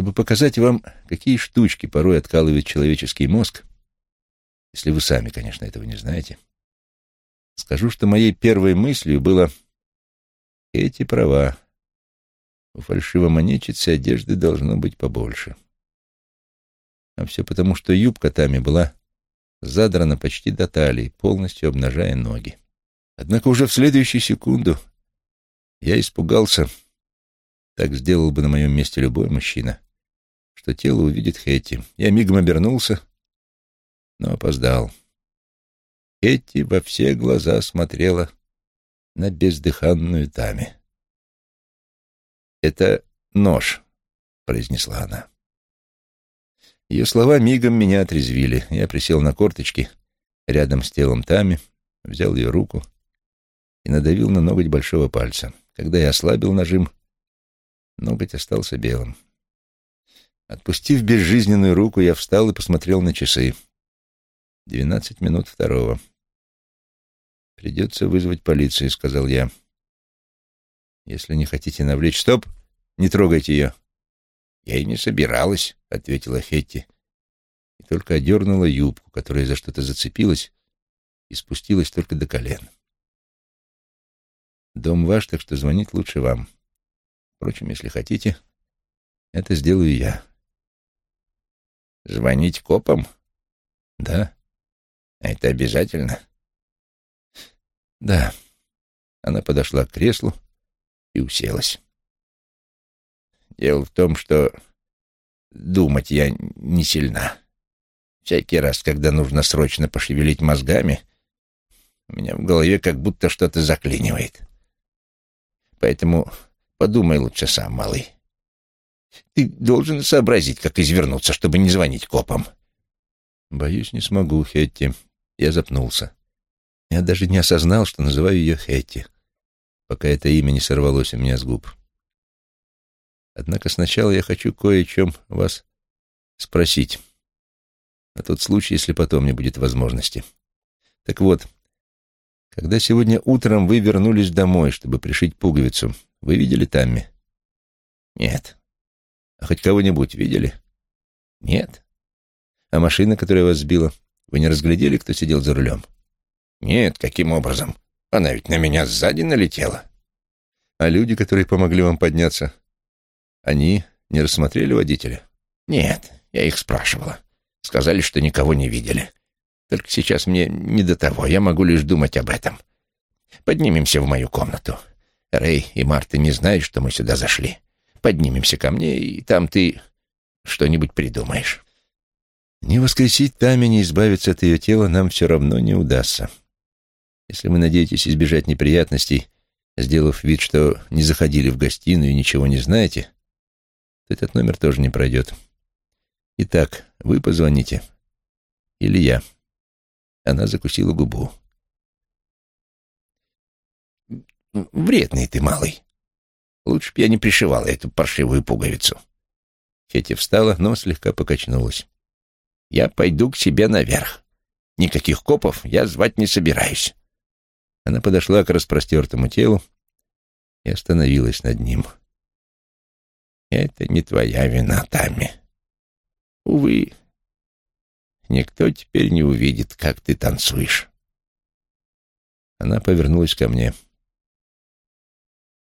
Чтобы показать вам, какие штучки порой откалывает человеческий мозг, если вы сами, конечно, этого не знаете, скажу, что моей первой мыслью было «эти права». У фальшивомонетчицы одежды должно быть побольше. А все потому, что юбка Тами была задрана почти до талии, полностью обнажая ноги. Однако уже в следующую секунду я испугался, так сделал бы на моем месте любой мужчина, что тело увидит Хэтти. Я мигом обернулся, но опоздал. Хэтти во все глаза смотрела на бездыханную Тами. «Это нож», — произнесла она. Ее слова мигом меня отрезвили. Я присел на корточки рядом с телом Тами, взял ее руку и надавил на ноготь большого пальца. Когда я ослабил нажим, ноготь остался белым. Отпустив безжизненную руку, я встал и посмотрел на часы. Двенадцать минут второго. «Придется вызвать полицию», — сказал я. «Если не хотите навлечь...» «Стоп! Не трогайте ее!» «Я и не собиралась», — ответила Хетти. И только одернула юбку, которая за что-то зацепилась и спустилась только до колен. «Дом ваш, так что звонить лучше вам. Впрочем, если хотите, это сделаю я». «Звонить копам?» «Да». «Это обязательно?» «Да». Она подошла к креслу и уселась. Дело в том, что думать я не сильна. Всякий раз, когда нужно срочно пошевелить мозгами, у меня в голове как будто что-то заклинивает. Поэтому подумай лучше сам, малый. Ты должен сообразить, как извернуться, чтобы не звонить копам. Боюсь, не смогу, Хетти. Я запнулся. Я даже не осознал, что называю ее Хетти, пока это имя не сорвалось у меня с губ. Однако сначала я хочу кое о чем вас спросить. На тот случай, если потом не будет возможности. Так вот, когда сегодня утром вы вернулись домой, чтобы пришить пуговицу, вы видели Тамми? Нет. А хоть кого-нибудь видели? Нет. А машина, которая вас сбила, вы не разглядели, кто сидел за рулем? Нет, каким образом? Она ведь на меня сзади налетела. А люди, которые помогли вам подняться, они не рассмотрели водителя? Нет, я их спрашивала. Сказали, что никого не видели. Только сейчас мне не до того, я могу лишь думать об этом. Поднимемся в мою комнату. Рэй и Марта не знают, что мы сюда зашли. Поднимемся ко мне, и там ты что-нибудь придумаешь. Не воскресить Тами, не избавиться от ее тела нам все равно не удастся. Если вы надеетесь избежать неприятностей, сделав вид, что не заходили в гостиную и ничего не знаете, этот номер тоже не пройдет. Итак, вы позвоните. Или я. Она закусила губу. Вредный ты, малый. Лучше б я не пришивала эту паршивую пуговицу. Хетти встала, но слегка покачнулась. Я пойду к себе наверх. Никаких копов я звать не собираюсь. Она подошла к распростертому телу и остановилась над ним. — это не твоя вина, Тами. Увы, никто теперь не увидит, как ты танцуешь. Она повернулась ко мне.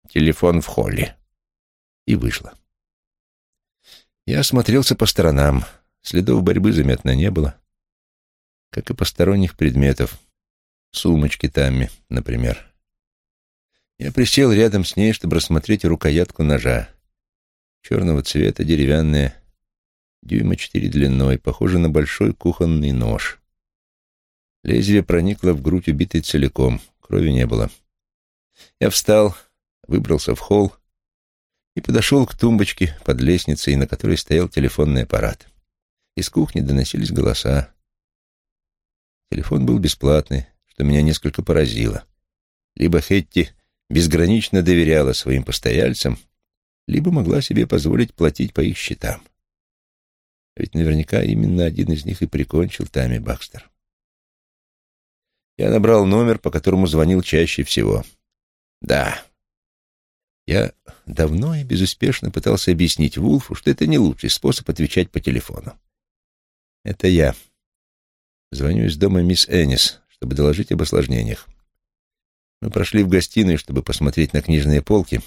Телефон в холле. И вышла. Я осмотрелся по сторонам. Следов борьбы заметно не было. Как и посторонних предметов. Сумочки Тамми, например. Я присел рядом с ней, чтобы рассмотреть рукоятку ножа черного цвета, деревянная, дюйма четыре длиной, похоже на большой кухонный нож. Лезвие проникло в грудь убитой целиком, крови не было. Я встал, выбрался в холл и подошел к тумбочке под лестницей, на которой стоял телефонный аппарат. Из кухни доносились голоса. Телефон был бесплатный, что меня несколько поразило. Либо Хетти безгранично доверяла своим постояльцам, либо могла себе позволить платить по их счетам. Ведь наверняка именно один из них и прикончил Тами Бакстер. Я набрал номер, по которому звонил чаще всего. «Да». Я давно и безуспешно пытался объяснить Вулфу, что это не лучший способ отвечать по телефону. Это я. Звоню из дома мисс Эннис, чтобы доложить об осложнениях. Мы прошли в гостиную, чтобы посмотреть на книжные полки,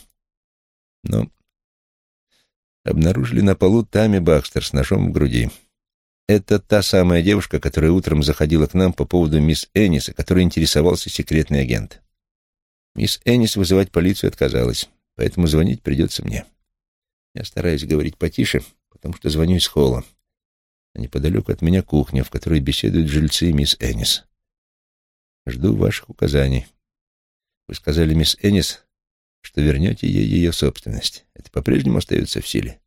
но обнаружили на полу Тами Бакстер с ножом в груди. Это та самая девушка, которая утром заходила к нам по поводу мисс Энниса, которой интересовался секретный агент. Мисс Эннис вызывать полицию отказалась, поэтому звонить придется мне. Я стараюсь говорить потише, потому что звоню из холла. А неподалеку от меня кухня, в которой беседуют жильцы мисс Эннис. Жду ваших указаний. Вы сказали, мисс Эннис, что вернете ей ее собственность. Это по-прежнему остается в силе?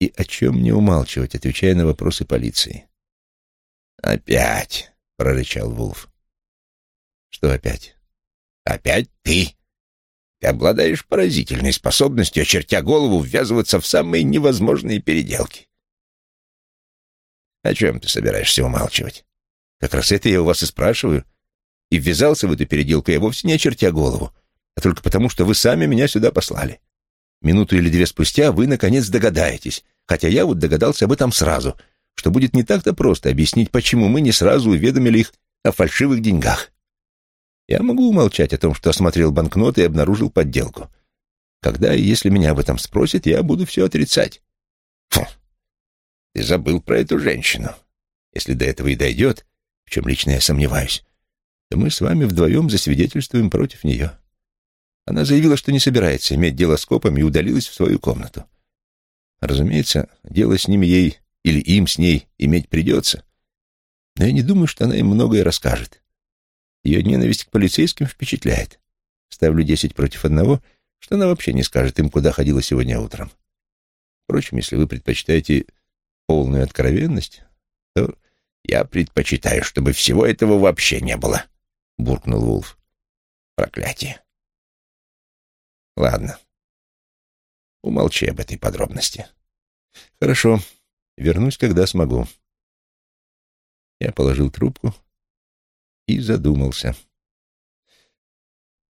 И о чем мне умалчивать, отвечая на вопросы полиции? «Опять!» — прорычал Вулф. «Что опять?» «Опять ты!» Ты обладаешь поразительной способностью, очертя голову, ввязываться в самые невозможные переделки. О чем ты собираешься умалчивать? Как раз это я у вас и спрашиваю. И ввязался в эту переделку я вовсе не очертя голову, а только потому, что вы сами меня сюда послали. Минуту или две спустя вы, наконец, догадаетесь, хотя я вот догадался об этом сразу, что будет не так-то просто объяснить, почему мы не сразу уведомили их о фальшивых деньгах. Я могу умолчать о том, что осмотрел банкноты и обнаружил подделку. Когда и если меня об этом спросят, я буду все отрицать. Фу, ты забыл про эту женщину. Если до этого и дойдет, в чем лично я сомневаюсь, то мы с вами вдвоем засвидетельствуем против нее. Она заявила, что не собирается иметь дело с копами и удалилась в свою комнату. Разумеется, дело с ними ей или им с ней иметь придется, но я не думаю, что она им многое расскажет. Ее ненависть к полицейским впечатляет. Ставлю десять против одного, что она вообще не скажет им, куда ходила сегодня утром. Впрочем, если вы предпочитаете полную откровенность, то я предпочитаю, чтобы всего этого вообще не было, — буркнул Вулф. Проклятие. Ладно. Умолчи об этой подробности. Хорошо. Вернусь, когда смогу. Я положил трубку и задумался.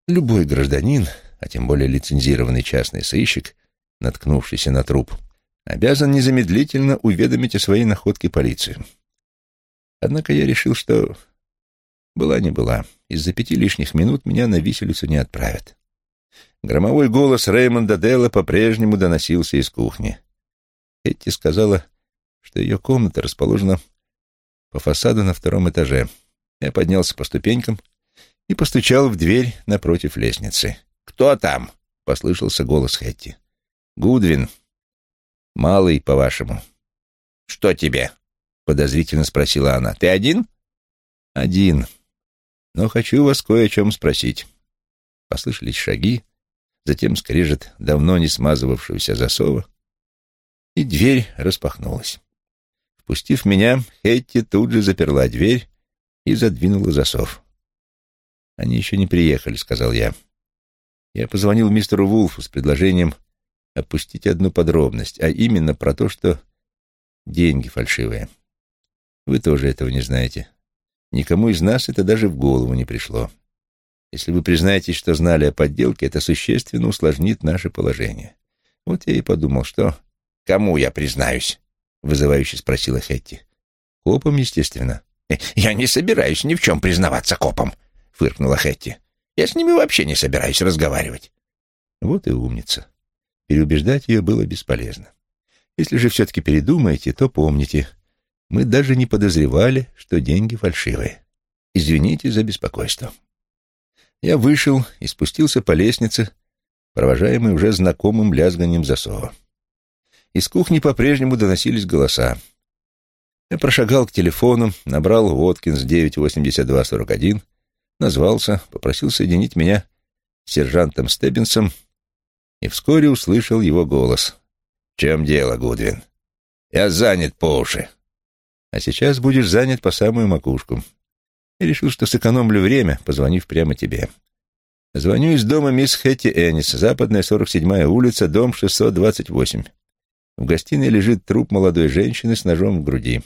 Любой гражданин, а тем более лицензированный частный сыщик, наткнувшийся на труп, обязан незамедлительно уведомить о своей находке полицию. Однако я решил, что была не была. Из-за пяти лишних минут меня на виселицу не отправят. Громовой голос Реймонда Делла по-прежнему доносился из кухни. Этти сказала, что ее комната расположена по фасаду на втором этаже — я поднялся по ступенькам и постучал в дверь напротив лестницы. «Кто там?» — послышался голос Хэтти. «Гудвин. Малый, по-вашему». «Что тебе?» — подозрительно спросила она. «Ты один?» «Один. Но хочу вас кое о чем спросить». Послышались шаги, затем скрежет давно не смазывавшегося засова, и дверь распахнулась. Впустив меня, Хэтти тут же заперла дверь и задвинула засов. «Они еще не приехали», — сказал я. Я позвонил мистеру Вулфу с предложением опустить одну подробность, а именно про то, что деньги фальшивые. Вы тоже этого не знаете. Никому из нас это даже в голову не пришло. Если вы признаетесь, что знали о подделке, это существенно усложнит наше положение. Вот я и подумал, что... «Кому я признаюсь?» — вызывающе спросила Хетти. «Копам, естественно». «Я не собираюсь ни в чем признаваться копам», — фыркнула Хэтти. «Я с ними вообще не собираюсь разговаривать». Вот и умница. Переубеждать ее было бесполезно. Если же все-таки передумаете, то помните, мы даже не подозревали, что деньги фальшивые. Извините за беспокойство. Я вышел и спустился по лестнице, провожаемый уже знакомым лязганием засова. Из кухни по-прежнему доносились голоса. Я прошагал к телефону, набрал Воткинс 98241, назвался, попросил соединить меня с сержантом Стеббинсом и вскоре услышал его голос. «В чем дело, Гудвин? Я занят по уши». «А сейчас будешь занят по самую макушку». Я решил, что сэкономлю время, позвонив прямо тебе. Звоню из дома мисс Хэтти Эннис, западная 47-я улица, дом 628. В гостиной лежит труп молодой женщины с ножом в груди.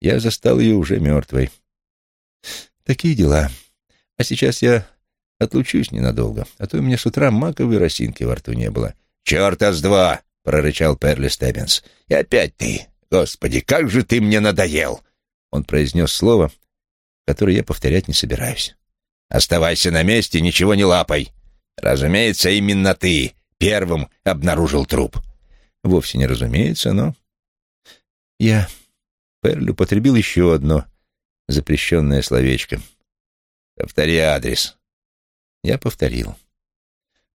Я застал ее уже мертвой. Такие дела. А сейчас я Отлучусь ненадолго, а то у меня с утра маковой росинки во рту не было. «Черта с два!» — прорычал Перли Стеббинс. «И опять ты! Господи, как же ты мне надоел!» Он произнес слово, которое я повторять не собираюсь. «Оставайся на месте, ничего не лапай! Разумеется, именно ты первым обнаружил труп!» «Вовсе не разумеется, но...» Я... Перли употребил еще одно запрещенное словечко. «Повтори адрес», я повторил.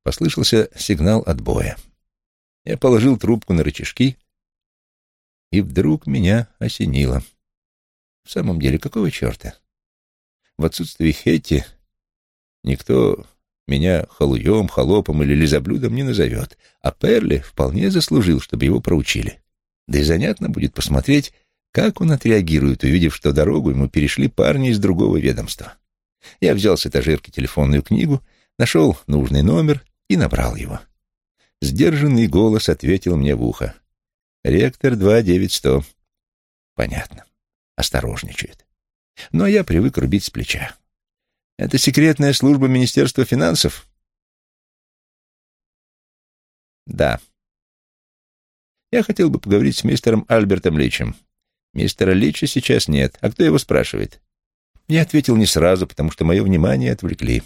Послышался сигнал отбоя. Я положил трубку на рычажки, и вдруг меня осенило. В самом деле, какого черта? В отсутствии Хетти никто меня халуем, холопом или лизоблюдом не назовет, а Перли вполне заслужил, чтобы его проучили. Да и занятно будет посмотреть, как он отреагирует, увидев, что дорогу ему перешли парни из другого ведомства. Я взял с этажерки телефонную книгу, нашел нужный номер и набрал его. Сдержанный голос ответил мне в ухо. «Ректор 29100». Понятно. Осторожничает. Но я привык рубить с плеча. Это секретная служба Министерства финансов? Да. Я хотел бы поговорить с мистером Альбертом Личем. Мистера Лича сейчас нет. А кто его спрашивает? Я ответил не сразу, потому что мое внимание отвлекли.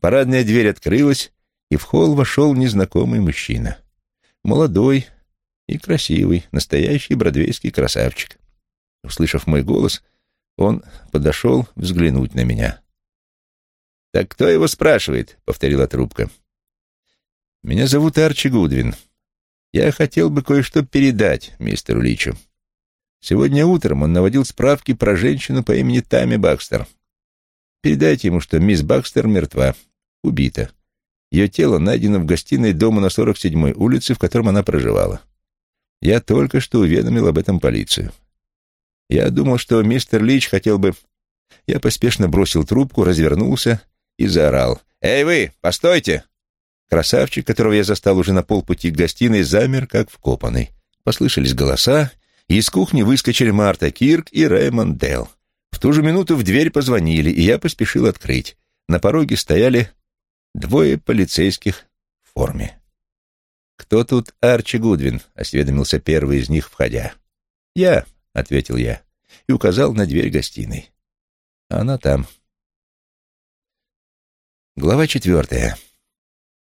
Парадная дверь открылась, и в холл вошел незнакомый мужчина. Молодой и красивый, настоящий бродвейский красавчик. Услышав мой голос, он подошел взглянуть на меня. «Так кто его спрашивает?» — повторила трубка. «Меня зовут Арчи Гудвин. Я хотел бы кое-что передать мистеру Личу». Сегодня утром он наводил справки про женщину по имени Тами Бакстер. Передайте ему, что мисс Бакстер мертва, убита. Ее тело найдено в гостиной дома на 47-й улице, в котором она проживала. Я только что уведомил об этом полицию. Я думал, что мистер Лич хотел бы... Я поспешно бросил трубку, развернулся и заорал. «Эй вы, постойте!» Красавчик, которого я застал уже на полпути к гостиной, замер, как вкопанный. Послышались голоса, из кухни выскочили Марта Кирк и Рэймонд Делл. В ту же минуту в дверь позвонили, и я поспешил открыть. На пороге стояли двое полицейских в форме. «Кто тут Арчи Гудвин?» — осведомился первый из них, входя. «Я», — ответил я, и указал на дверь гостиной. «Она там». Глава четвертая.